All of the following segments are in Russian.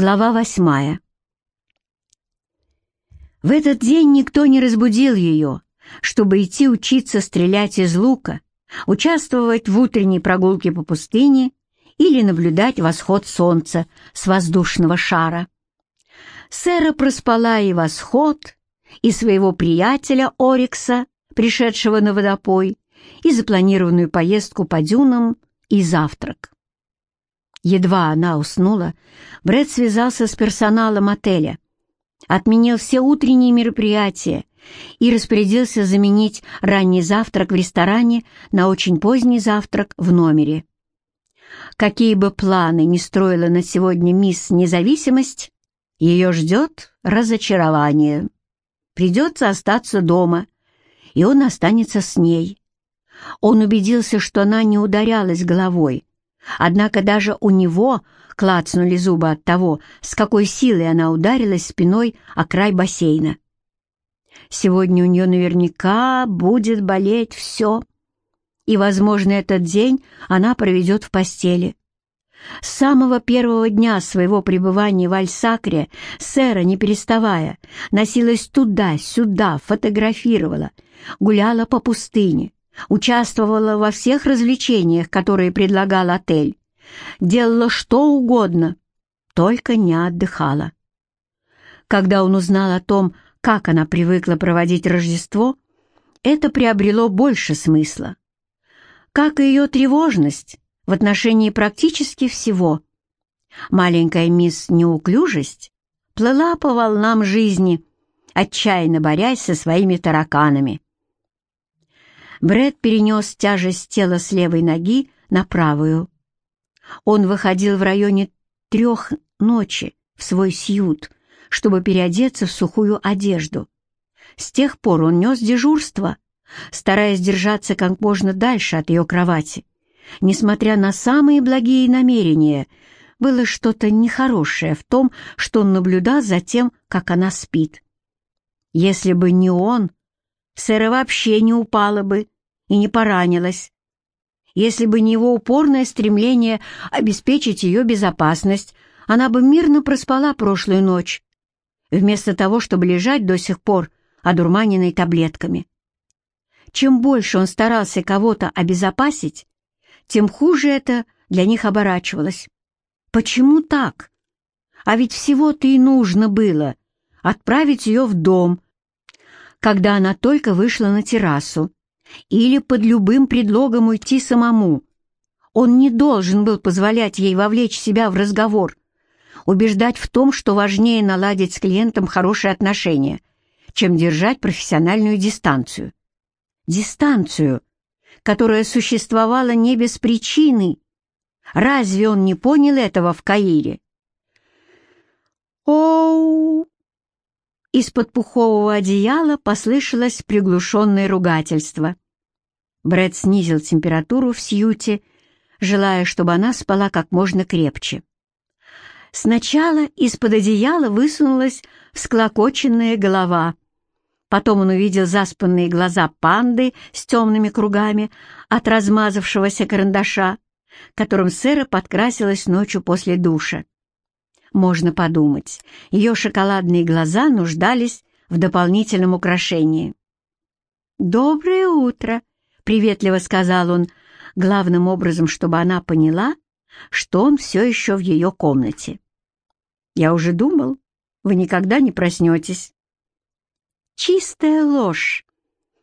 Глава восьмая. В этот день никто не разбудил ее, чтобы идти учиться стрелять из лука, участвовать в утренней прогулке по пустыне или наблюдать восход солнца с воздушного шара. Сэра проспала и восход, и своего приятеля Орикса, пришедшего на водопой, и запланированную поездку по дюнам, и завтрак. Едва она уснула, Брэд связался с персоналом отеля, отменил все утренние мероприятия и распорядился заменить ранний завтрак в ресторане на очень поздний завтрак в номере. Какие бы планы ни строила на сегодня мисс Независимость, ее ждет разочарование. Придется остаться дома, и он останется с ней. Он убедился, что она не ударялась головой, однако даже у него клацнули зубы от того, с какой силой она ударилась спиной о край бассейна. Сегодня у нее наверняка будет болеть все, и, возможно, этот день она проведет в постели. С самого первого дня своего пребывания в Альсакре Сэра, не переставая, носилась туда-сюда, фотографировала, гуляла по пустыне, участвовала во всех развлечениях, которые предлагал отель, делала что угодно, только не отдыхала. Когда он узнал о том, как она привыкла проводить Рождество, это приобрело больше смысла. Как и ее тревожность в отношении практически всего. Маленькая мисс Неуклюжесть плыла по волнам жизни, отчаянно борясь со своими тараканами. Брэд перенес тяжесть тела с левой ноги на правую. Он выходил в районе трех ночи в свой сьют, чтобы переодеться в сухую одежду. С тех пор он нес дежурство, стараясь держаться как можно дальше от ее кровати. Несмотря на самые благие намерения, было что-то нехорошее в том, что он наблюдал за тем, как она спит. Если бы не он, Сэра вообще не упала бы и не поранилась. Если бы не его упорное стремление обеспечить ее безопасность, она бы мирно проспала прошлую ночь, вместо того, чтобы лежать до сих пор одурманенной таблетками. Чем больше он старался кого-то обезопасить, тем хуже это для них оборачивалось. Почему так? А ведь всего-то и нужно было отправить ее в дом, когда она только вышла на террасу, или под любым предлогом уйти самому. Он не должен был позволять ей вовлечь себя в разговор, убеждать в том, что важнее наладить с клиентом хорошие отношения, чем держать профессиональную дистанцию. Дистанцию, которая существовала не без причины. Разве он не понял этого в Каире? Оу! Из-под пухового одеяла послышалось приглушенное ругательство. Брэд снизил температуру в сьюте, желая, чтобы она спала как можно крепче. Сначала из-под одеяла высунулась всклокоченная голова. Потом он увидел заспанные глаза панды с темными кругами от размазавшегося карандаша, которым Сэра подкрасилась ночью после душа. Можно подумать, ее шоколадные глаза нуждались в дополнительном украшении. «Доброе утро!» — приветливо сказал он, главным образом, чтобы она поняла, что он все еще в ее комнате. «Я уже думал, вы никогда не проснетесь». Чистая ложь.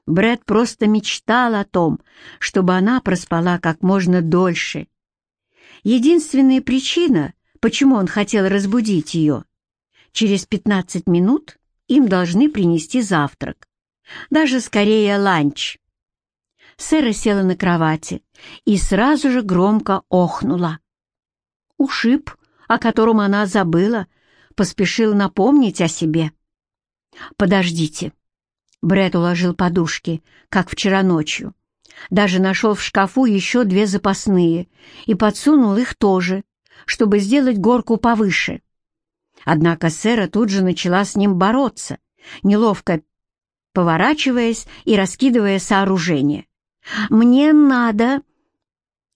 Брэд просто мечтал о том, чтобы она проспала как можно дольше. Единственная причина, почему он хотел разбудить ее. Через 15 минут им должны принести завтрак. Даже скорее ланч. Сэра села на кровати и сразу же громко охнула. Ушиб, о котором она забыла, поспешил напомнить о себе. «Подождите». Брэд уложил подушки, как вчера ночью. Даже нашел в шкафу еще две запасные и подсунул их тоже, чтобы сделать горку повыше. Однако Сэра тут же начала с ним бороться, неловко поворачиваясь и раскидывая сооружение. «Мне надо...»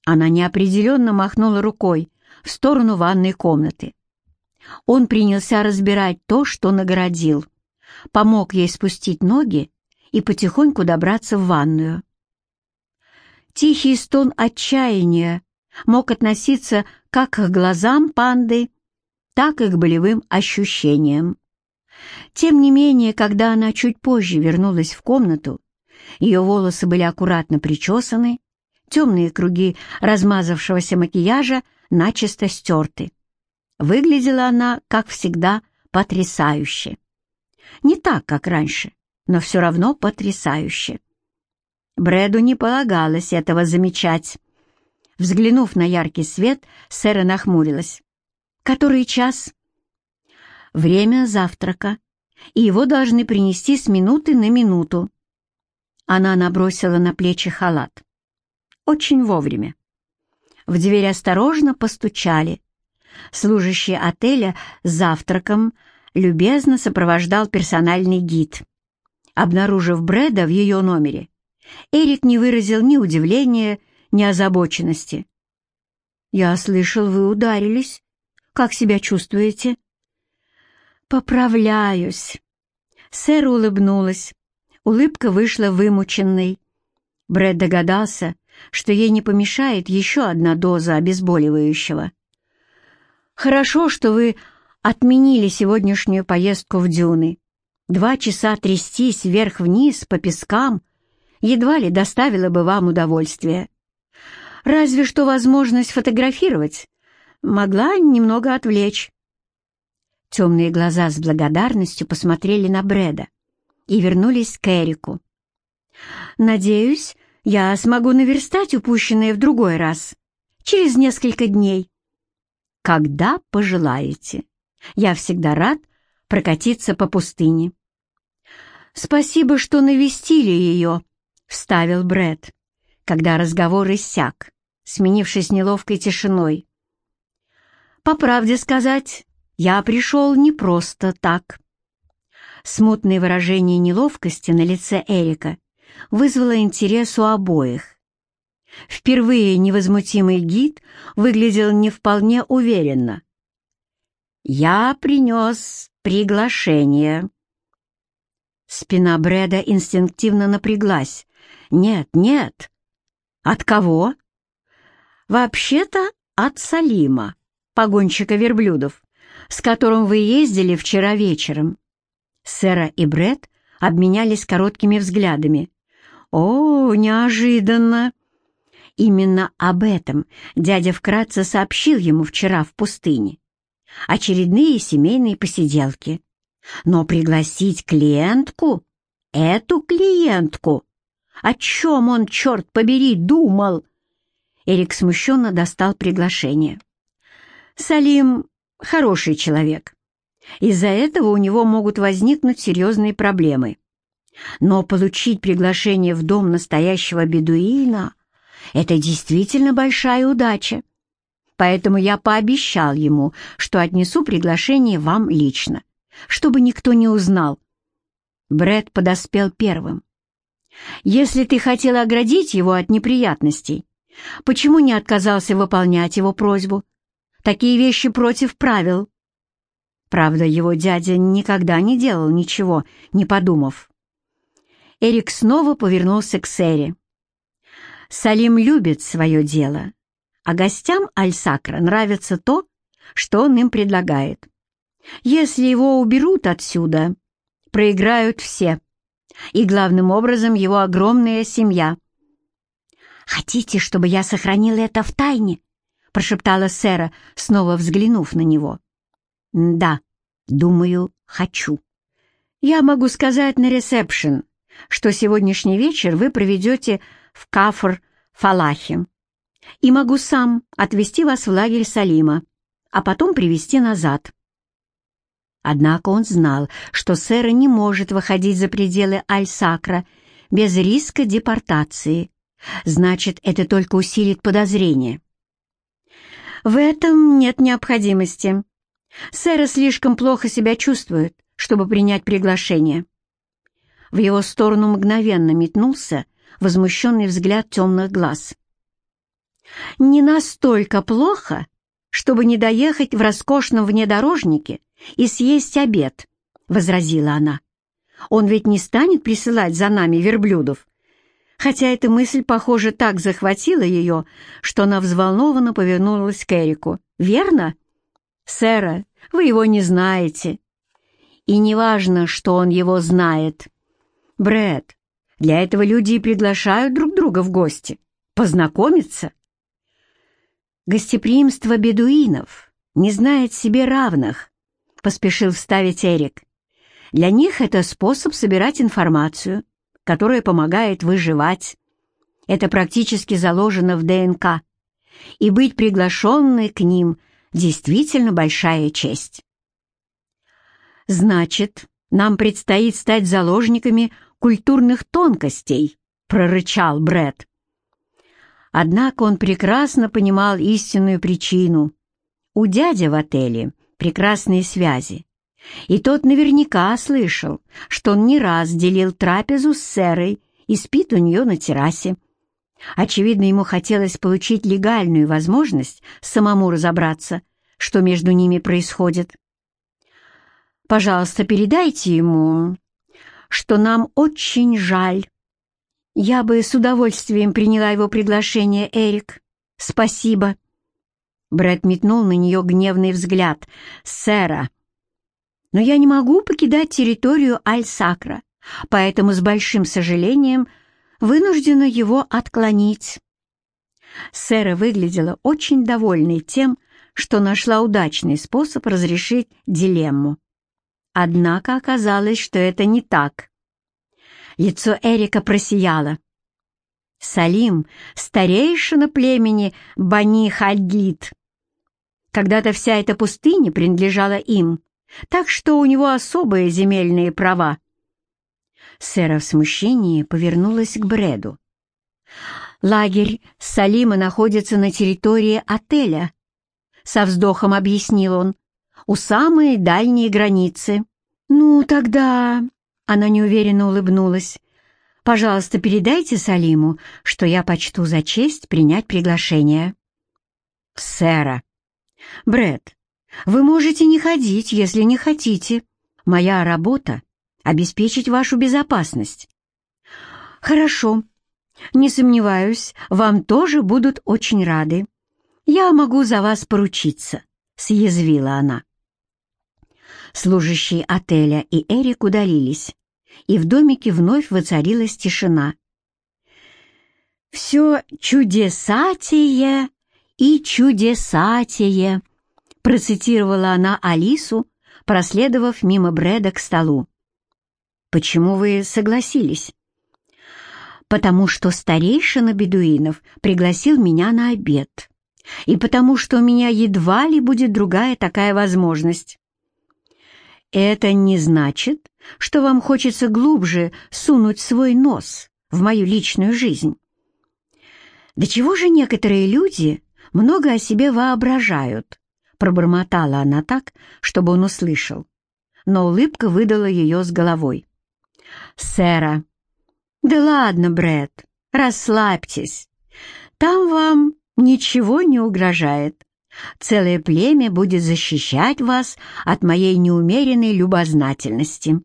Она неопределенно махнула рукой в сторону ванной комнаты. Он принялся разбирать то, что наградил, помог ей спустить ноги и потихоньку добраться в ванную. Тихий стон отчаяния мог относиться как к глазам панды, так и к болевым ощущениям. Тем не менее, когда она чуть позже вернулась в комнату, ее волосы были аккуратно причесаны, темные круги размазавшегося макияжа начисто стерты. Выглядела она, как всегда, потрясающе. Не так, как раньше, но все равно потрясающе. Брэду не полагалось этого замечать. Взглянув на яркий свет, Сэра нахмурилась. «Который час?» «Время завтрака, и его должны принести с минуты на минуту». Она набросила на плечи халат. Очень вовремя. В дверь осторожно постучали. Служащий отеля с завтраком любезно сопровождал персональный гид. Обнаружив Брэда в ее номере, Эрик не выразил ни удивления, ни озабоченности. «Я слышал, вы ударились. Как себя чувствуете?» «Поправляюсь». Сэра улыбнулась. Улыбка вышла вымученной. Брэд догадался, что ей не помешает еще одна доза обезболивающего. «Хорошо, что вы отменили сегодняшнюю поездку в дюны. Два часа трястись вверх-вниз по пескам едва ли доставило бы вам удовольствие. Разве что возможность фотографировать могла немного отвлечь. Темные глаза с благодарностью посмотрели на Брэда и вернулись к Эрику. «Надеюсь, я смогу наверстать упущенное в другой раз, через несколько дней. Когда пожелаете. Я всегда рад прокатиться по пустыне». «Спасибо, что навестили ее», — вставил Брэд, когда разговор иссяк, сменившись неловкой тишиной. «По правде сказать, я пришел не просто так». Смутное выражение неловкости на лице Эрика вызвало интерес у обоих. Впервые невозмутимый гид выглядел не вполне уверенно. «Я принес приглашение». Спина Брэда инстинктивно напряглась. «Нет, нет». «От кого?» «Вообще-то от Салима, погонщика верблюдов, с которым вы ездили вчера вечером». Сэра и Брэд обменялись короткими взглядами. «О, неожиданно!» Именно об этом дядя вкратце сообщил ему вчера в пустыне. Очередные семейные посиделки. Но пригласить клиентку? Эту клиентку? О чем он, черт побери, думал? Эрик смущенно достал приглашение. Салим — хороший человек. Из-за этого у него могут возникнуть серьезные проблемы. Но получить приглашение в дом настоящего бедуина — это действительно большая удача. Поэтому я пообещал ему, что отнесу приглашение вам лично, чтобы никто не узнал. Бред подоспел первым. «Если ты хотел оградить его от неприятностей, почему не отказался выполнять его просьбу? Такие вещи против правил». Правда, его дядя никогда не делал ничего, не подумав. Эрик снова повернулся к Сэре. Салим любит свое дело, а гостям Аль-Сакра нравится то, что он им предлагает. Если его уберут отсюда, проиграют все, и главным образом его огромная семья. «Хотите, чтобы я сохранила это в тайне?» — прошептала Сэра, снова взглянув на него. «Да, думаю, хочу. Я могу сказать на ресепшн, что сегодняшний вечер вы проведете в Кафр-Фалахе, и могу сам отвезти вас в лагерь Салима, а потом привезти назад». Однако он знал, что Сэра не может выходить за пределы Аль-Сакра без риска депортации. Значит, это только усилит подозрение. В этом нет необходимости. Сэра слишком плохо себя чувствует, чтобы принять приглашение. В его сторону мгновенно метнулся возмущенный взгляд темных глаз. «Не настолько плохо, чтобы не доехать в роскошном внедорожнике и съесть обед», — возразила она. «Он ведь не станет присылать за нами верблюдов». Хотя эта мысль, похоже, так захватила ее, что она взволнованно повернулась к Эрику. «Верно?» «Сэра, вы его не знаете». «И неважно, что он его знает». Брэд, для этого люди и приглашают друг друга в гости. Познакомиться. Гостеприимство бедуинов не знает себе равных, поспешил вставить Эрик. Для них это способ собирать информацию, которая помогает выживать. Это практически заложено в ДНК. И быть приглашенной к ним действительно большая честь. Значит, нам предстоит стать заложниками культурных тонкостей», — прорычал Бред. Однако он прекрасно понимал истинную причину. У дяди в отеле прекрасные связи, и тот наверняка слышал, что он не раз делил трапезу с Сэрой и спит у нее на террасе. Очевидно, ему хотелось получить легальную возможность самому разобраться, что между ними происходит. «Пожалуйста, передайте ему, что нам очень жаль. Я бы с удовольствием приняла его приглашение, Эрик. Спасибо. Брэд метнул на нее гневный взгляд. «Сэра, но я не могу покидать территорию Аль-Сакра, поэтому с большим сожалением вынуждена его отклонить». Сэра выглядела очень довольной тем, что нашла удачный способ разрешить дилемму. Однако оказалось, что это не так. Лицо Эрика просияло. Салим — старейшина племени Бани Хальдит. Когда-то вся эта пустыня принадлежала им, так что у него особые земельные права. Сэра в смущении повернулась к Бреду. «Лагерь Салима находится на территории отеля», — со вздохом объяснил он, — «у самой дальней границы». «Ну, тогда...» — она неуверенно улыбнулась. «Пожалуйста, передайте Салиму, что я почту за честь принять приглашение». «Сэра!» Бред, вы можете не ходить, если не хотите. Моя работа — обеспечить вашу безопасность». «Хорошо. Не сомневаюсь, вам тоже будут очень рады. Я могу за вас поручиться», — съязвила она. Служащие отеля и Эрик удалились, и в домике вновь воцарилась тишина. «Все чудесатие и чудесатие», процитировала она Алису, проследовав мимо Брэда к столу. «Почему вы согласились?» «Потому что старейшина бедуинов пригласил меня на обед, и потому что у меня едва ли будет другая такая возможность. Это не значит, что вам хочется глубже сунуть свой нос в мою личную жизнь. До чего же некоторые люди много о себе воображают? Пробормотала она так, чтобы он услышал, но улыбка выдала ее с головой. «Сэра!» «Да ладно, Брэд, расслабьтесь. Там вам ничего не угрожает. Целое племя будет защищать вас от моей неумеренной любознательности.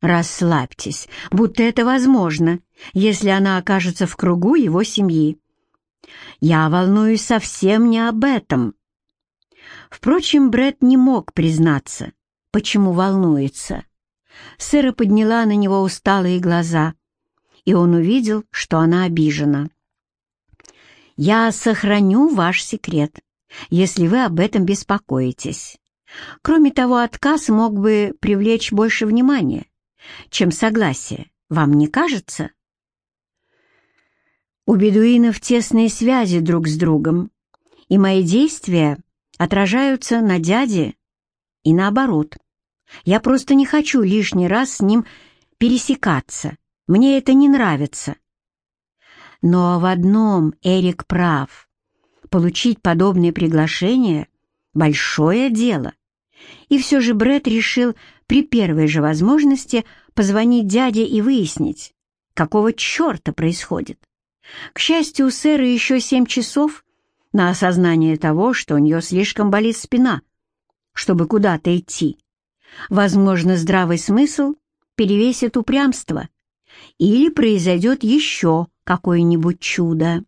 Расслабьтесь, будто это возможно, если она окажется в кругу его семьи. Я волнуюсь совсем не об этом. Впрочем, Бред не мог признаться, почему волнуется. Сэра подняла на него усталые глаза, и он увидел, что она обижена. «Я сохраню ваш секрет если вы об этом беспокоитесь. Кроме того, отказ мог бы привлечь больше внимания, чем согласие. Вам не кажется? У бедуинов тесные связи друг с другом, и мои действия отражаются на дяде и наоборот. Я просто не хочу лишний раз с ним пересекаться. Мне это не нравится. Но в одном Эрик прав. Получить подобное приглашение — большое дело. И все же Бред решил при первой же возможности позвонить дяде и выяснить, какого черта происходит. К счастью, у сэра еще семь часов, на осознание того, что у нее слишком болит спина, чтобы куда-то идти. Возможно, здравый смысл перевесит упрямство, или произойдет еще какое-нибудь чудо.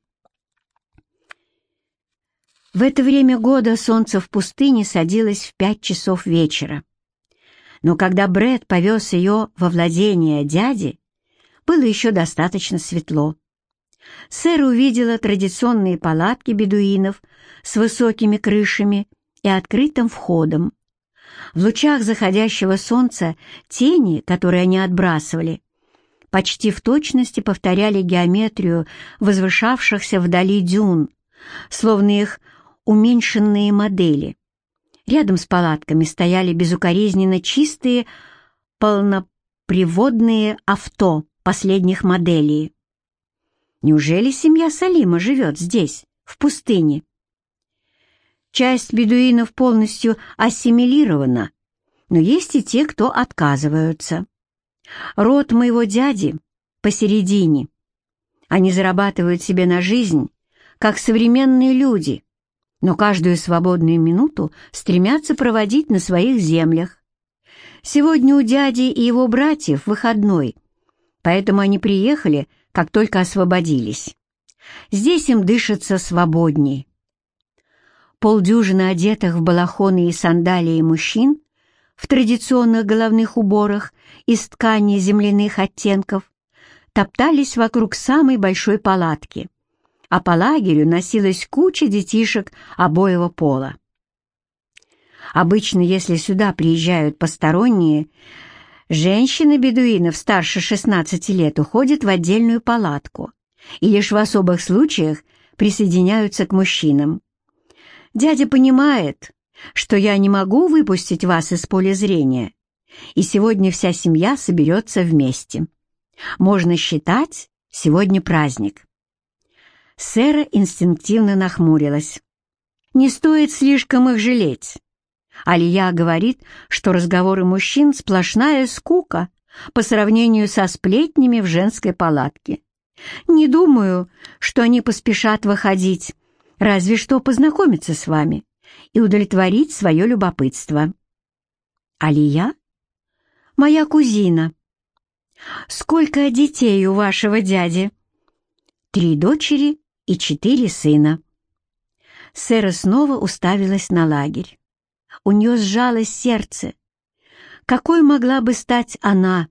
В это время года солнце в пустыне садилось в пять часов вечера. Но когда Бред повез ее во владение дяди, было еще достаточно светло. Сэр увидела традиционные палатки бедуинов с высокими крышами и открытым входом. В лучах заходящего солнца тени, которые они отбрасывали, почти в точности повторяли геометрию возвышавшихся вдали дюн, словно их уменьшенные модели. Рядом с палатками стояли безукоризненно чистые полноприводные авто последних моделей. Неужели семья Салима живет здесь, в пустыне? Часть бедуинов полностью ассимилирована, но есть и те, кто отказываются. Род моего дяди посередине. Они зарабатывают себе на жизнь, как современные люди, но каждую свободную минуту стремятся проводить на своих землях. Сегодня у дяди и его братьев выходной, поэтому они приехали, как только освободились. Здесь им дышится свободней. Полдюжины одетых в балахоны и сандалии мужчин в традиционных головных уборах из ткани земляных оттенков топтались вокруг самой большой палатки, а по лагерю носилась куча детишек обоего пола. Обычно, если сюда приезжают посторонние, женщины-бедуинов старше 16 лет уходят в отдельную палатку и лишь в особых случаях присоединяются к мужчинам. Дядя понимает, что я не могу выпустить вас из поля зрения, и сегодня вся семья соберется вместе. Можно считать, сегодня праздник. Сэра инстинктивно нахмурилась. Не стоит слишком их жалеть. Алия говорит, что разговоры мужчин — сплошная скука по сравнению со сплетнями в женской палатке. Не думаю, что они поспешат выходить, разве что познакомиться с вами и удовлетворить свое любопытство. Алия? Моя кузина. Сколько детей у вашего дяди? Три дочери и четыре сына. Сэра снова уставилась на лагерь. У нее сжалось сердце. Какой могла бы стать она,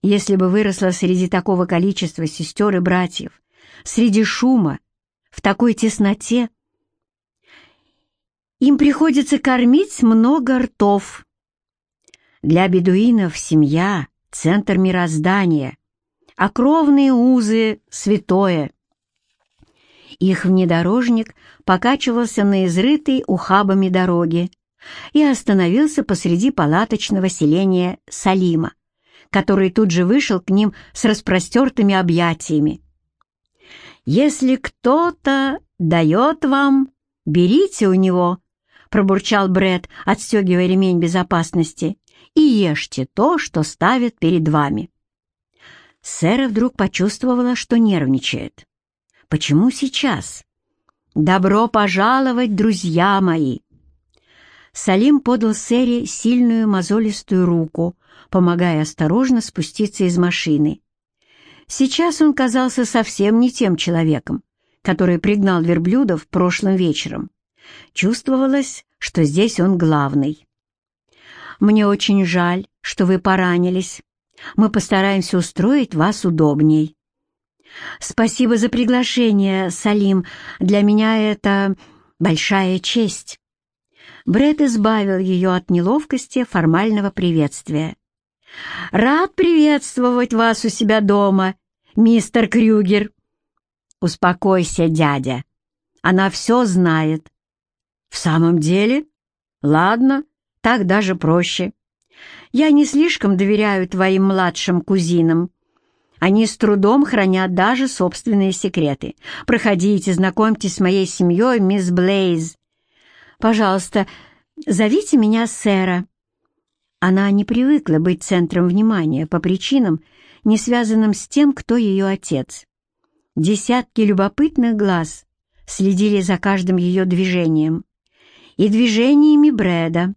если бы выросла среди такого количества сестер и братьев, среди шума, в такой тесноте? Им приходится кормить много ртов. Для бедуинов семья — центр мироздания, а кровные узы — святое. Их внедорожник покачивался на изрытой ухабами дороге и остановился посреди палаточного селения Салима, который тут же вышел к ним с распростертыми объятиями. «Если кто-то дает вам, берите у него», — пробурчал Бред, отстегивая ремень безопасности, «и ешьте то, что ставят перед вами». Сэра вдруг почувствовала, что нервничает. «Почему сейчас?» «Добро пожаловать, друзья мои!» Салим подал Сэре сильную мозолистую руку, помогая осторожно спуститься из машины. Сейчас он казался совсем не тем человеком, который пригнал верблюдов прошлым вечером. Чувствовалось, что здесь он главный. «Мне очень жаль, что вы поранились. Мы постараемся устроить вас удобней». «Спасибо за приглашение, Салим. Для меня это большая честь». Бред избавил ее от неловкости формального приветствия. «Рад приветствовать вас у себя дома, мистер Крюгер». «Успокойся, дядя. Она все знает. «В самом деле? Ладно, так даже проще. Я не слишком доверяю твоим младшим кузинам. Они с трудом хранят даже собственные секреты. Проходите, знакомьтесь с моей семьей, мисс Блейз. Пожалуйста, зовите меня Сэра». Она не привыкла быть центром внимания по причинам, не связанным с тем, кто ее отец. Десятки любопытных глаз следили за каждым ее движением и движениями Брэда.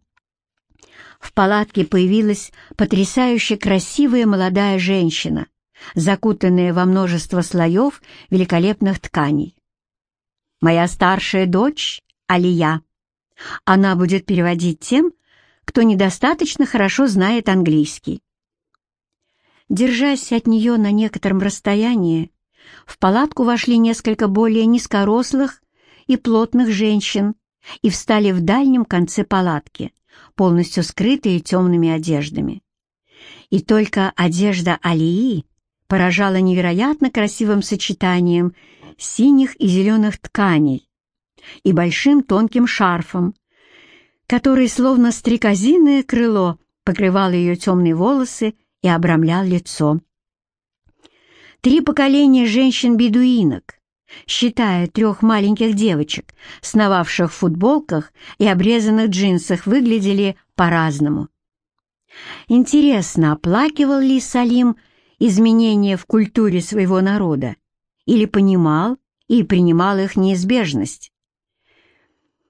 В палатке появилась потрясающе красивая молодая женщина, закутанная во множество слоев великолепных тканей. «Моя старшая дочь — Алия. Она будет переводить тем, кто недостаточно хорошо знает английский. Держась от нее на некотором расстоянии, в палатку вошли несколько более низкорослых и плотных женщин и встали в дальнем конце палатки, полностью скрытые темными одеждами. И только одежда Алии поражала невероятно красивым сочетанием синих и зеленых тканей и большим тонким шарфом, который, словно стрекозиное крыло, покрывал ее темные волосы и обрамлял лицо. Три поколения женщин-бедуинок, считая трех маленьких девочек, сновавших в футболках и обрезанных джинсах, выглядели по-разному. Интересно, оплакивал ли Салим изменения в культуре своего народа или понимал и принимал их неизбежность?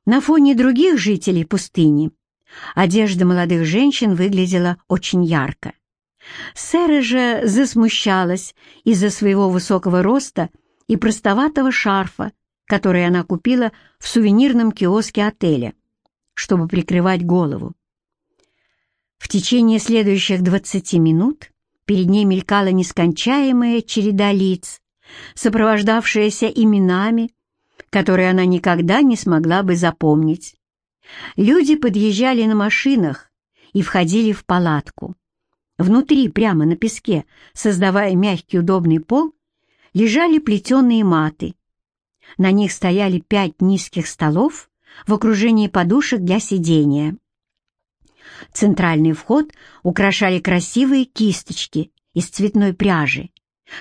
На фоне других жителей пустыни одежда молодых женщин выглядела очень ярко. Сэра же засмущалась из-за своего высокого роста и простоватого шарфа, который она купила в сувенирном киоске отеля, чтобы прикрывать голову. В течение следующих двадцати минут перед ней мелькала нескончаемая череда лиц, сопровождавшаяся именами, которые она никогда не смогла бы запомнить. Люди подъезжали на машинах и входили в палатку. Внутри, прямо на песке, создавая мягкий удобный пол, лежали плетеные маты. На них стояли пять низких столов в окружении подушек для сидения. Центральный вход украшали красивые кисточки из цветной пряжи.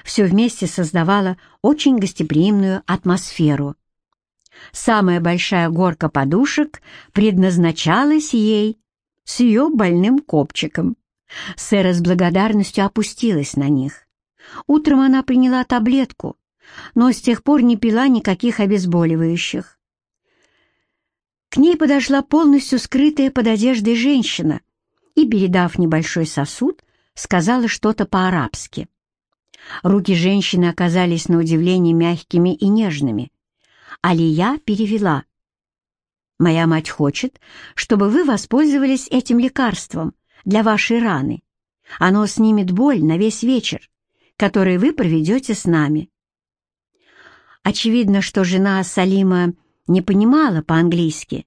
Все вместе создавало очень гостеприимную атмосферу. Самая большая горка подушек предназначалась ей с ее больным копчиком. Сэра с благодарностью опустилась на них. Утром она приняла таблетку, но с тех пор не пила никаких обезболивающих. К ней подошла полностью скрытая под одеждой женщина и, передав небольшой сосуд, сказала что-то по-арабски. Руки женщины оказались на удивление мягкими и нежными. Алия перевела. «Моя мать хочет, чтобы вы воспользовались этим лекарством для вашей раны. Оно снимет боль на весь вечер, который вы проведете с нами». Очевидно, что жена Салима не понимала по-английски,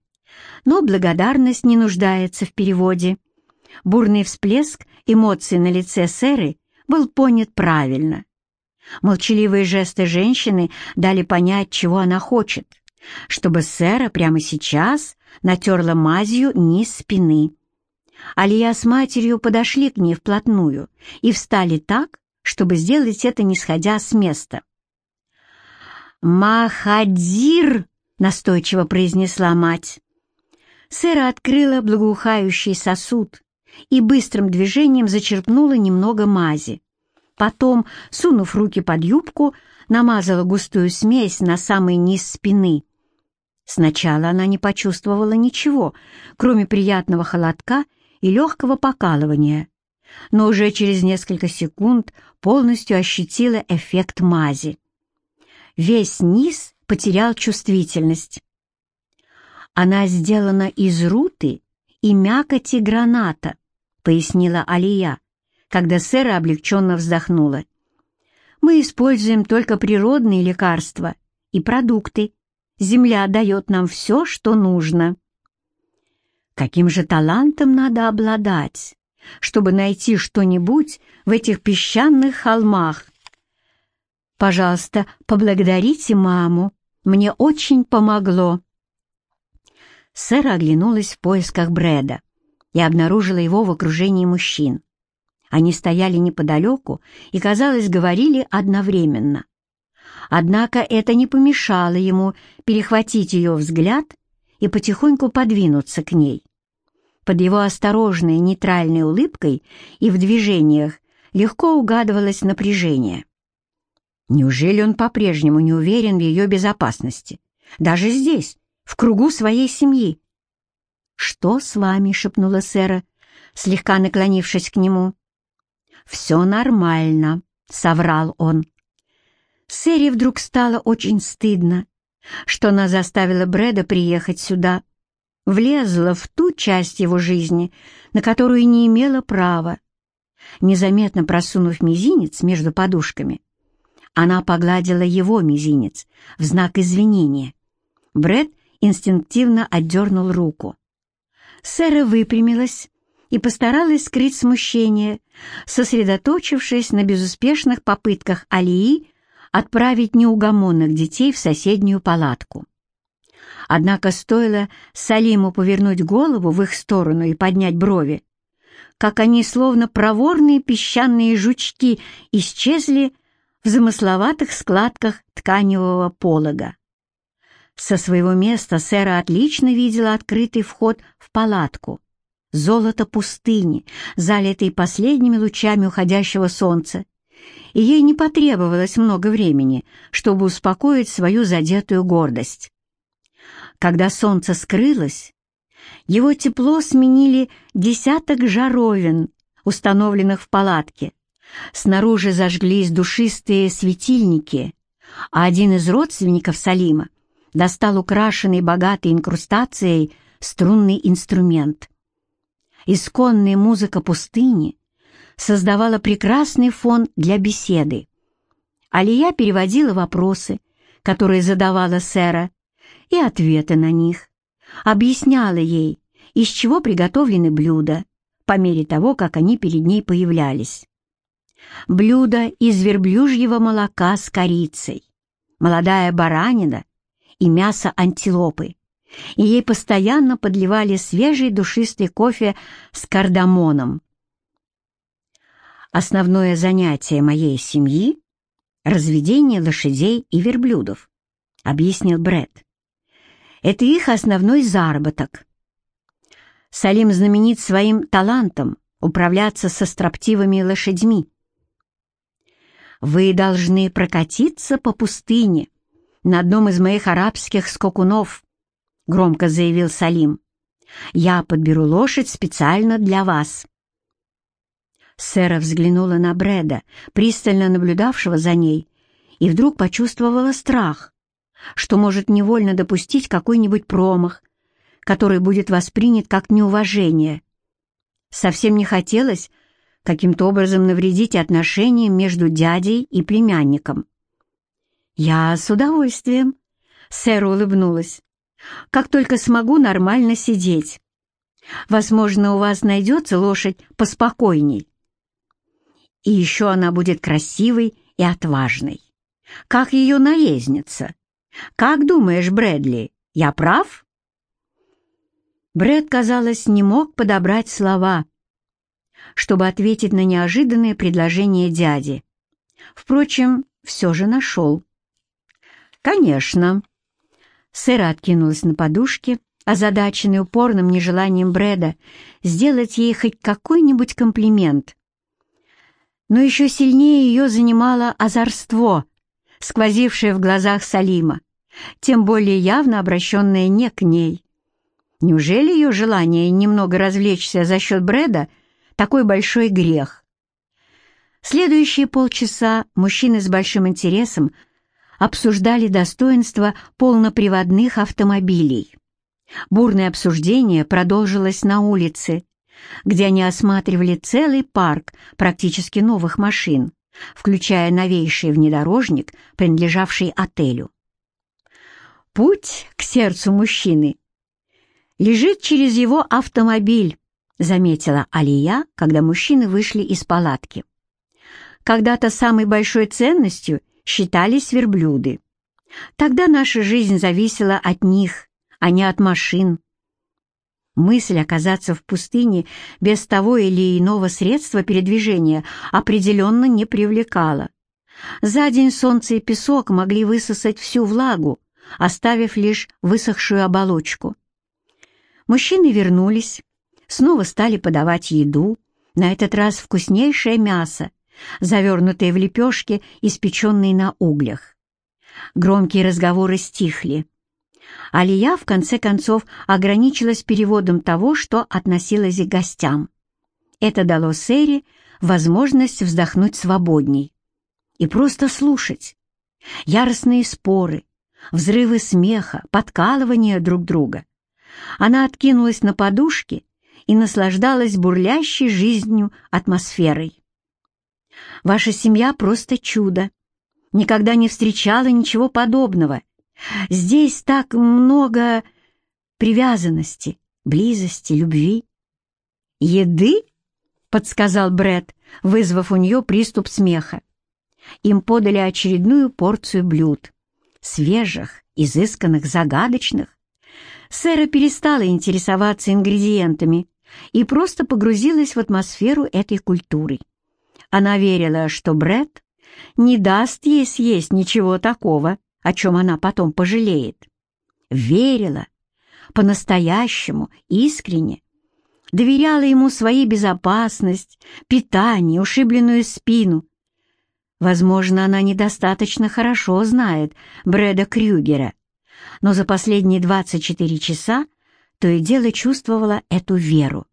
но благодарность не нуждается в переводе. Бурный всплеск эмоций на лице Сэры был понят правильно. Молчаливые жесты женщины дали понять, чего она хочет, чтобы сэра прямо сейчас натерла мазью низ спины. Алия с матерью подошли к ней вплотную и встали так, чтобы сделать это не сходя с места. «Махадир!» — настойчиво произнесла мать. Сэра открыла благоухающий сосуд и быстрым движением зачерпнула немного мази. Потом, сунув руки под юбку, намазала густую смесь на самый низ спины. Сначала она не почувствовала ничего, кроме приятного холодка и легкого покалывания, но уже через несколько секунд полностью ощутила эффект мази. Весь низ потерял чувствительность. «Она сделана из руты и мякоти граната», — пояснила Алия когда Сэра облегченно вздохнула. «Мы используем только природные лекарства и продукты. Земля дает нам все, что нужно». Каким же талантом надо обладать, чтобы найти что-нибудь в этих песчаных холмах? Пожалуйста, поблагодарите маму. Мне очень помогло. Сэра оглянулась в поисках Брэда и обнаружила его в окружении мужчин. Они стояли неподалеку и, казалось, говорили одновременно. Однако это не помешало ему перехватить ее взгляд и потихоньку подвинуться к ней. Под его осторожной нейтральной улыбкой и в движениях легко угадывалось напряжение. Неужели он по-прежнему не уверен в ее безопасности? даже здесь, в кругу своей семьи. «Что с вами?» — шепнула Сэра, слегка наклонившись к нему. «Все нормально», — соврал он. Сэре вдруг стало очень стыдно, что она заставила Брэда приехать сюда, влезла в ту часть его жизни, на которую не имела права. Незаметно просунув мизинец между подушками, она погладила его мизинец в знак извинения. Брэд инстинктивно отдернул руку. Сэра выпрямилась и постаралась скрыть смущение, сосредоточившись на безуспешных попытках Алии отправить неугомонных детей в соседнюю палатку. Однако стоило Салиму повернуть голову в их сторону и поднять брови, как они, словно проворные песчаные жучки, исчезли в замысловатых складках тканевого полога. Со своего места Сэра отлично видела открытый вход в палатку. Золото пустыни, залитый последними лучами уходящего солнца, и ей не потребовалось много времени, чтобы успокоить свою задетую гордость. Когда солнце скрылось, его тепло сменили десяток жаровин, установленных в палатке. Снаружи зажглись душистые светильники, а один из родственников Салима достал украшенный богатой инкрустацией струнный инструмент. Исконная музыка пустыни создавала прекрасный фон для беседы. Алия переводила вопросы, которые задавала Сэра, и ответы на них, объясняла ей, из чего приготовлены блюда, по мере того, как они перед ней появлялись. Блюдо из верблюжьего молока с корицей, молодая баранина и мясо антилопы, и ей постоянно подливали свежий душистый кофе с кардамоном. Основное занятие моей семьи — разведение лошадей и верблюдов, — объяснил Бред. Это их основной заработок. Салим знаменит своим талантом управляться со строптивыми лошадьми. Вы должны прокатиться по пустыне на одном из моих арабских скакунов, громко заявил Салим. Я подберу лошадь специально для вас. Сэра взглянула на Брэда, пристально наблюдавшего за ней, и вдруг почувствовала страх, что может невольно допустить какой-нибудь промах, который будет воспринят как неуважение. Совсем не хотелось каким-то образом навредить отношениям между дядей и племянником. «Я с удовольствием», — Сэра улыбнулась, — «как только смогу нормально сидеть. Возможно, у вас найдется лошадь поспокойней» и еще она будет красивой и отважной. Как ее наездница. Как думаешь, Брэдли, я прав?» Брэд, казалось, не мог подобрать слова, чтобы ответить на неожиданное предложение дяди. Впрочем, все же нашел. «Конечно». Сэра откинулась на подушке, озадаченный упорным нежеланием Брэда сделать ей хоть какой-нибудь комплимент но еще сильнее ее занимало озорство, сквозившее в глазах Салима, тем более явно обращенное не к ней. Неужели ее желание немного развлечься за счет Брэда — такой большой грех? Следующие полчаса мужчины с большим интересом обсуждали достоинства полноприводных автомобилей. Бурное обсуждение продолжилось на улице, где они осматривали целый парк практически новых машин, включая новейший внедорожник, принадлежавший отелю. «Путь к сердцу мужчины лежит через его автомобиль», заметила Алия, когда мужчины вышли из палатки. «Когда-то самой большой ценностью считались верблюды. Тогда наша жизнь зависела от них, а не от машин. Мысль оказаться в пустыне без того или иного средства передвижения определенно не привлекала. За день солнце и песок могли высосать всю влагу, оставив лишь высохшую оболочку. Мужчины вернулись, снова стали подавать еду, на этот раз вкуснейшее мясо, завернутое в лепешки, испеченные на углях. Громкие разговоры стихли. Алия, в конце концов, ограничилась переводом того, что относилось к гостям. Это дало Сэри возможность вздохнуть свободней и просто слушать. Яростные споры, взрывы смеха, подкалывания друг друга. Она откинулась на подушки и наслаждалась бурлящей жизнью атмосферой. «Ваша семья просто чудо. Никогда не встречала ничего подобного. Здесь так много привязанности, близости, любви». «Еды?» — подсказал Бред, вызвав у нее приступ смеха. Им подали очередную порцию блюд. Свежих, изысканных, загадочных. Сэра перестала интересоваться ингредиентами и просто погрузилась в атмосферу этой культуры. Она верила, что Бред не даст ей съесть ничего такого, о чем она потом пожалеет. Верила, по-настоящему, искренне, доверяла ему свою безопасность, питание, ушибленную спину. Возможно, она недостаточно хорошо знает Брэда Крюгера, но за последние 24 часа то и дело чувствовала эту веру,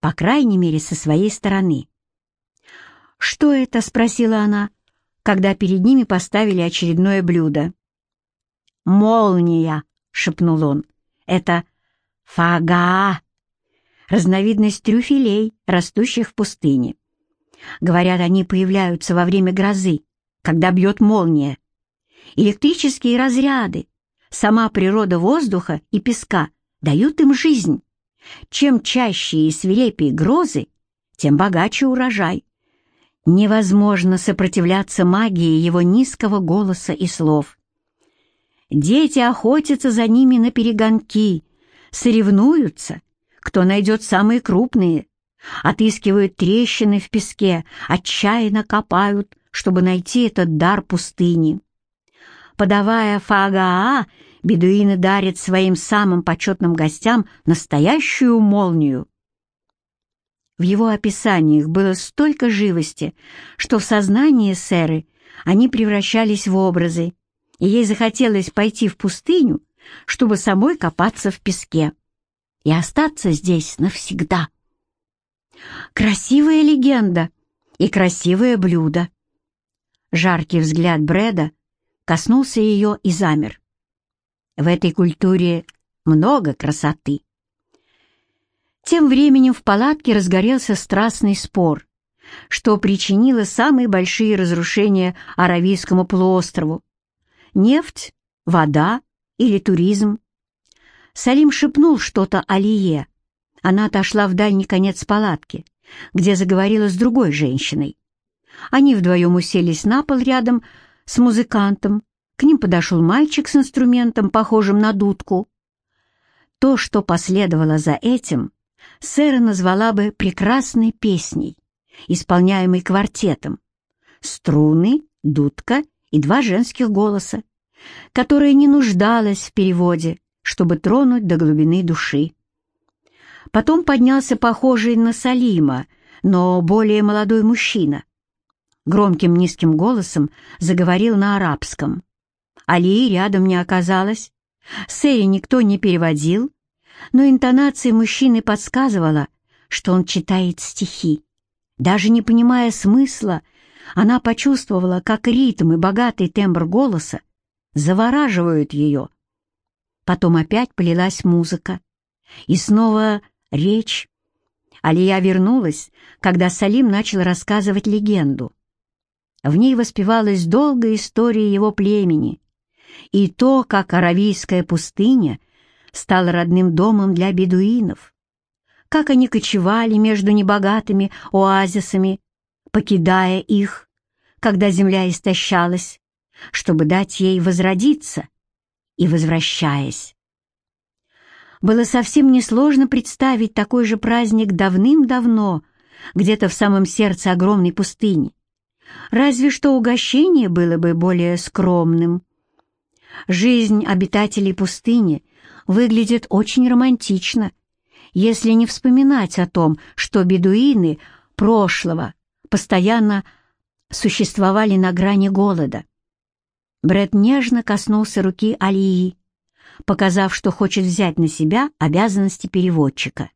по крайней мере, со своей стороны. «Что это?» — спросила она, когда перед ними поставили очередное блюдо. «Молния!» — шепнул он. «Это фага!» Разновидность трюфелей, растущих в пустыне. Говорят, они появляются во время грозы, когда бьет молния. Электрические разряды, сама природа воздуха и песка дают им жизнь. Чем чаще и свирепее грозы, тем богаче урожай. Невозможно сопротивляться магии его низкого голоса и слов. Дети охотятся за ними на перегонки, соревнуются, кто найдет самые крупные, отыскивают трещины в песке, отчаянно копают, чтобы найти этот дар пустыни. Подавая фагаа, бедуины дарят своим самым почетным гостям настоящую молнию. В его описаниях было столько живости, что в сознании сэры они превращались в образы, и ей захотелось пойти в пустыню, чтобы самой копаться в песке и остаться здесь навсегда. Красивая легенда и красивое блюдо. Жаркий взгляд Брэда коснулся ее и замер. В этой культуре много красоты. Тем временем в палатке разгорелся страстный спор, что причинило самые большие разрушения Аравийскому полуострову. Нефть, вода или туризм. Салим шепнул что-то Алие. Она отошла в дальний конец палатки, где заговорила с другой женщиной. Они вдвоем уселись на пол рядом с музыкантом. К ним подошел мальчик с инструментом, похожим на дудку. То, что последовало за этим, Сэра назвала бы прекрасной песней, исполняемой квартетом. Струны, дудка и два женских голоса, которая не нуждалась в переводе, чтобы тронуть до глубины души. Потом поднялся похожий на Салима, но более молодой мужчина. Громким низким голосом заговорил на арабском. Алии рядом не оказалось. Сэри никто не переводил, но интонация мужчины подсказывала, что он читает стихи. Даже не понимая смысла, она почувствовала, как ритм и богатый тембр голоса завораживают ее. Потом опять полилась музыка. И снова речь. Алия вернулась, когда Салим начал рассказывать легенду. В ней воспевалась долгая история его племени и то, как Аравийская пустыня стала родным домом для бедуинов, как они кочевали между небогатыми оазисами, покидая их, когда земля истощалась, чтобы дать ей возродиться и возвращаясь. Было совсем несложно представить такой же праздник давным-давно, где-то в самом сердце огромной пустыни. Разве что угощение было бы более скромным. Жизнь обитателей пустыни выглядит очень романтично, если не вспоминать о том, что бедуины прошлого постоянно существовали на грани голода. Бред нежно коснулся руки Алии, показав, что хочет взять на себя обязанности переводчика.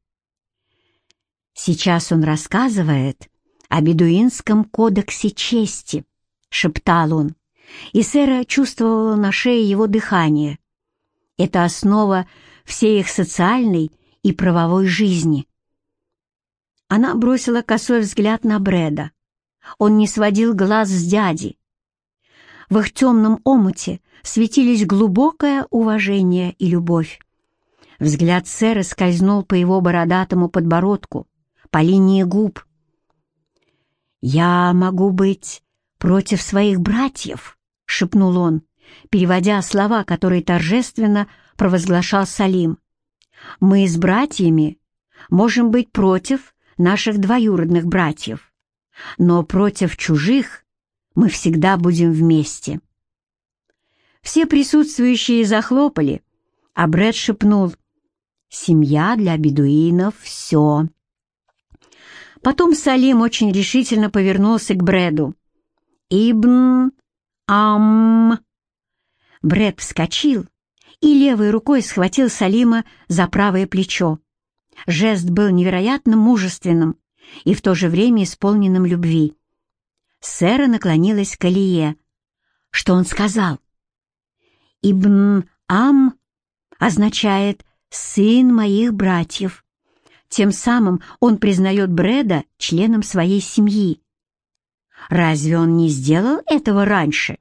«Сейчас он рассказывает о бедуинском кодексе чести», — шептал он, и Сэра чувствовала на шее его дыхание. Это основа всей их социальной и правовой жизни. Она бросила косой взгляд на Брэда. Он не сводил глаз с дяди. В их темном омуте светились глубокое уважение и любовь. Взгляд сэра скользнул по его бородатому подбородку, по линии губ. «Я могу быть против своих братьев», — шепнул он, переводя слова, которые торжественно провозглашал Салим. «Мы с братьями можем быть против наших двоюродных братьев, но против чужих мы всегда будем вместе». Все присутствующие захлопали, а Брэд шепнул «Семья для бедуинов — все». Потом Салим очень решительно повернулся к Брэду. «Ибн Ам...» Брэд вскочил и левой рукой схватил Салима за правое плечо. Жест был невероятно мужественным и в то же время исполненным любви. Сэра наклонилась к Алие. Что он сказал? «Ибн Ам» означает «сын моих братьев». Тем самым он признает Брэда членом своей семьи. Разве он не сделал этого раньше?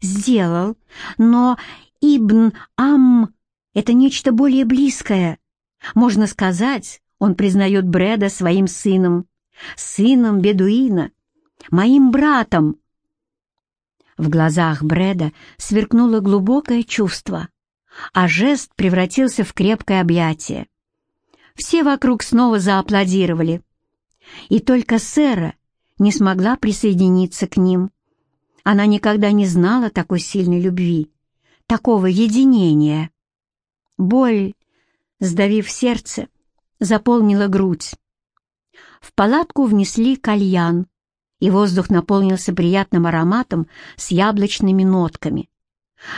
Сделал, но Ибн Ам — это нечто более близкое. Можно сказать, он признает Брэда своим сыном, сыном бедуина, моим братом. В глазах Брэда сверкнуло глубокое чувство, а жест превратился в крепкое объятие. Все вокруг снова зааплодировали, и только Сэра не смогла присоединиться к ним. Она никогда не знала такой сильной любви такого единения. Боль, сдавив сердце, заполнила грудь. В палатку внесли кальян, и воздух наполнился приятным ароматом с яблочными нотками.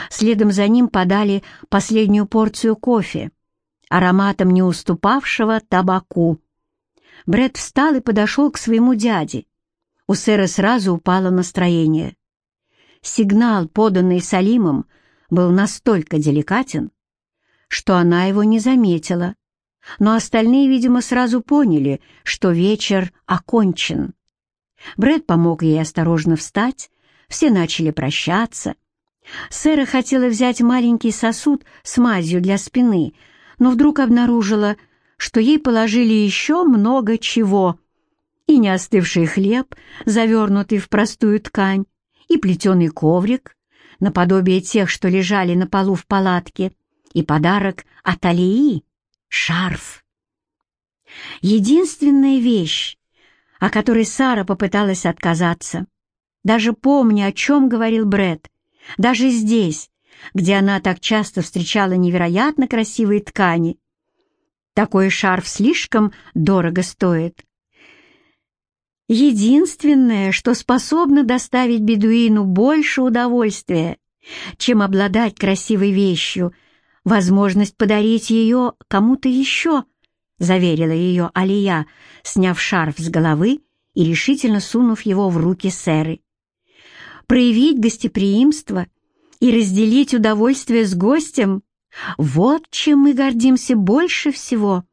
Следом за ним подали последнюю порцию кофе, ароматом не уступавшего табаку. Бред встал и подошел к своему дяде. У сэра сразу упало настроение. Сигнал, поданный Салимом, был настолько деликатен, что она его не заметила, но остальные, видимо, сразу поняли, что вечер окончен. Брэд помог ей осторожно встать, все начали прощаться. Сэра хотела взять маленький сосуд с мазью для спины, но вдруг обнаружила, что ей положили еще много чего. И неостывший хлеб, завернутый в простую ткань, и плетеный коврик, наподобие тех, что лежали на полу в палатке, и подарок от Алии — шарф. Единственная вещь, о которой Сара попыталась отказаться, даже помня, о чем говорил Бред, даже здесь, где она так часто встречала невероятно красивые ткани. Такой шарф слишком дорого стоит. Единственное, что способно доставить бедуину больше удовольствия, чем обладать красивой вещью, возможность подарить ее кому-то еще, заверила ее Алия, сняв шарф с головы и решительно сунув его в руки Сэры. Проявить гостеприимство и разделить удовольствие с гостем — вот чем мы гордимся больше всего —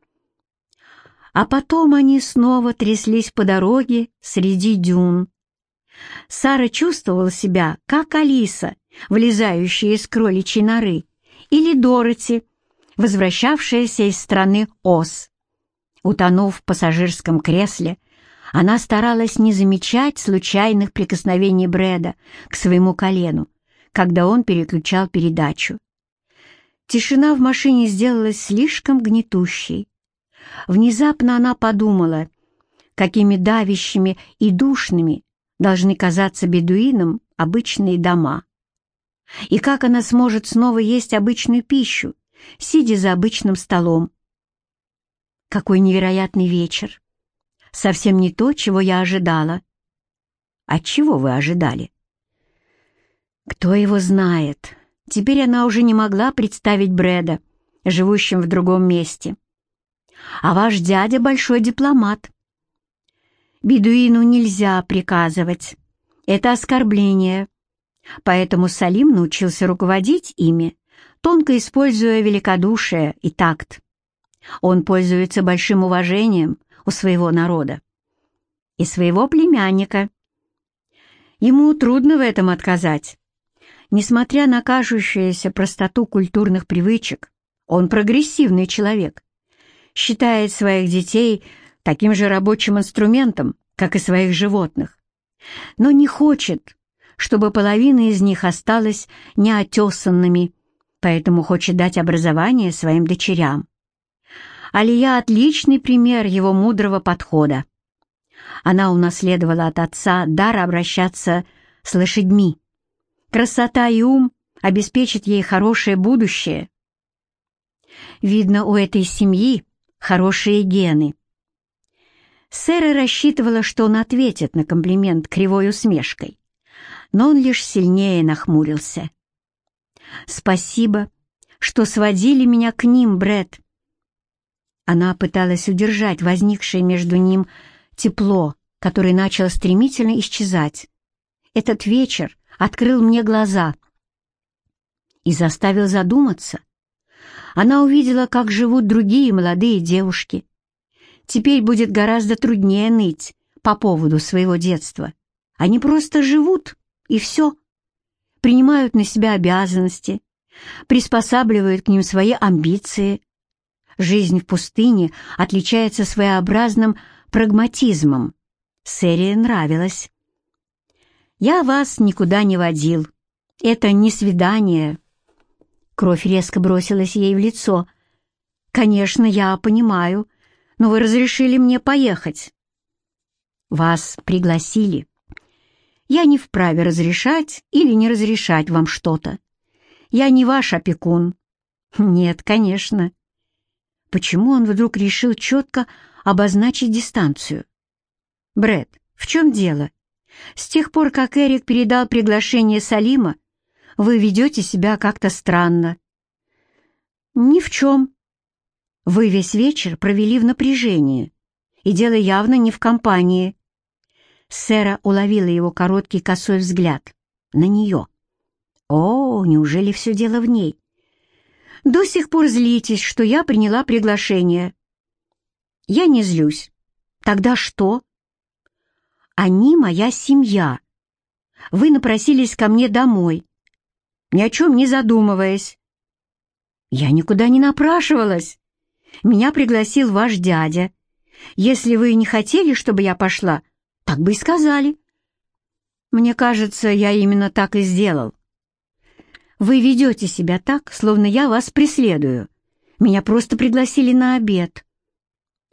а потом они снова тряслись по дороге среди дюн. Сара чувствовала себя, как Алиса, влезающая из кроличьей норы, или Дороти, возвращавшаяся из страны Оз. Утонув в пассажирском кресле, она старалась не замечать случайных прикосновений Брэда к своему колену, когда он переключал передачу. Тишина в машине сделалась слишком гнетущей. Внезапно она подумала, какими давящими и душными должны казаться бедуинам обычные дома. И как она сможет снова есть обычную пищу, сидя за обычным столом. Какой невероятный вечер! Совсем не то, чего я ожидала. А чего вы ожидали? Кто его знает? Теперь она уже не могла представить Брэда, живущим в другом месте. А ваш дядя большой дипломат. Бедуину нельзя приказывать. Это оскорбление. Поэтому Салим научился руководить ими, тонко используя великодушие и такт. Он пользуется большим уважением у своего народа и своего племянника. Ему трудно в этом отказать. Несмотря на кажущуюся простоту культурных привычек, он прогрессивный человек, считает своих детей таким же рабочим инструментом, как и своих животных, но не хочет, чтобы половина из них осталась неотесанными, поэтому хочет дать образование своим дочерям. Алия — отличный пример его мудрого подхода. Она унаследовала от отца дар обращаться с лошадьми. Красота и ум обеспечат ей хорошее будущее. Видно, у этой семьи хорошие гены. Сэра рассчитывала, что он ответит на комплимент кривой усмешкой, но он лишь сильнее нахмурился. «Спасибо, что сводили меня к ним, Бред. Она пыталась удержать возникшее между ним тепло, которое начало стремительно исчезать. Этот вечер открыл мне глаза и заставил задуматься. Она увидела, как живут другие молодые девушки. Теперь будет гораздо труднее ныть по поводу своего детства. Они просто живут, и все. Принимают на себя обязанности, приспосабливают к ним свои амбиции. Жизнь в пустыне отличается своеобразным прагматизмом. Серия нравилась. «Я вас никуда не водил. Это не свидание». Кровь резко бросилась ей в лицо. «Конечно, я понимаю, но вы разрешили мне поехать». «Вас пригласили. Я не вправе разрешать или не разрешать вам что-то. Я не ваш опекун». «Нет, конечно». Почему он вдруг решил четко обозначить дистанцию? Бред, в чем дело? С тех пор, как Эрик передал приглашение Салима, вы ведете себя как-то странно. Ни в чем. Вы весь вечер провели в напряжении, и дело явно не в компании. Сэра уловила его короткий косой взгляд. На нее. О, неужели все дело в ней? До сих пор злитесь, что я приняла приглашение. Я не злюсь. Тогда что? Они моя семья. Вы напросились ко мне домой, ни о чем не задумываясь. Я никуда не напрашивалась. Меня пригласил ваш дядя. Если вы не хотели, чтобы я пошла, так бы и сказали. Мне кажется, я именно так и сделал. Вы ведете себя так, словно я вас преследую. Меня просто пригласили на обед.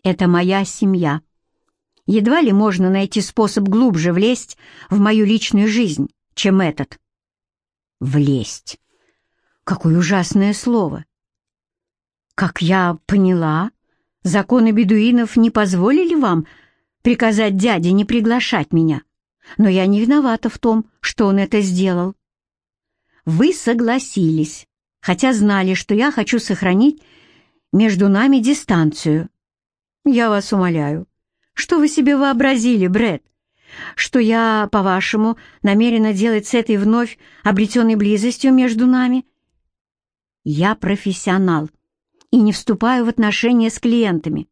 Это моя семья. Едва ли можно найти способ глубже влезть в мою личную жизнь, чем этот. Влезть. Какое ужасное слово. Как я поняла, законы бедуинов не позволили вам приказать дяде не приглашать меня, но я не виновата в том, что он это сделал. Вы согласились, хотя знали, что я хочу сохранить между нами дистанцию. Я вас умоляю, что вы себе вообразили, Бред? Что я, по-вашему, намерена делать с этой вновь обретенной близостью между нами? Я профессионал и не вступаю в отношения с клиентами.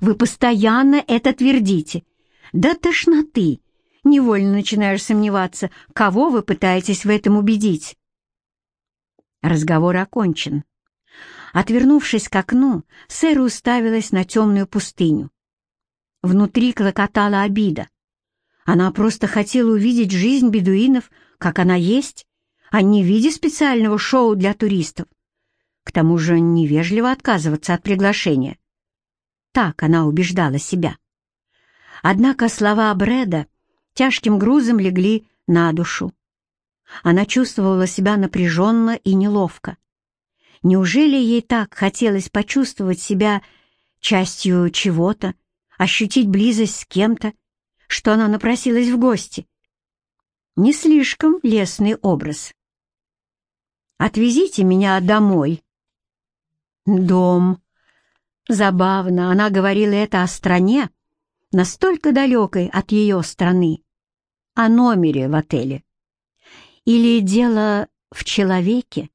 Вы постоянно это твердите. До тошноты. Невольно начинаешь сомневаться, кого вы пытаетесь в этом убедить. Разговор окончен. Отвернувшись к окну, Сэра уставилась на темную пустыню. Внутри клокотала обида. Она просто хотела увидеть жизнь бедуинов, как она есть, а не в виде специального шоу для туристов. К тому же невежливо отказываться от приглашения. Так она убеждала себя. Однако слова Брэда тяжким грузом легли на душу. Она чувствовала себя напряженно и неловко. Неужели ей так хотелось почувствовать себя частью чего-то, ощутить близость с кем-то, что она напросилась в гости. Не слишком лестный образ. Отвезите меня домой». «Дом». Забавно, она говорила это о стране, настолько далекой от ее страны, о номере в отеле. Или дело в человеке?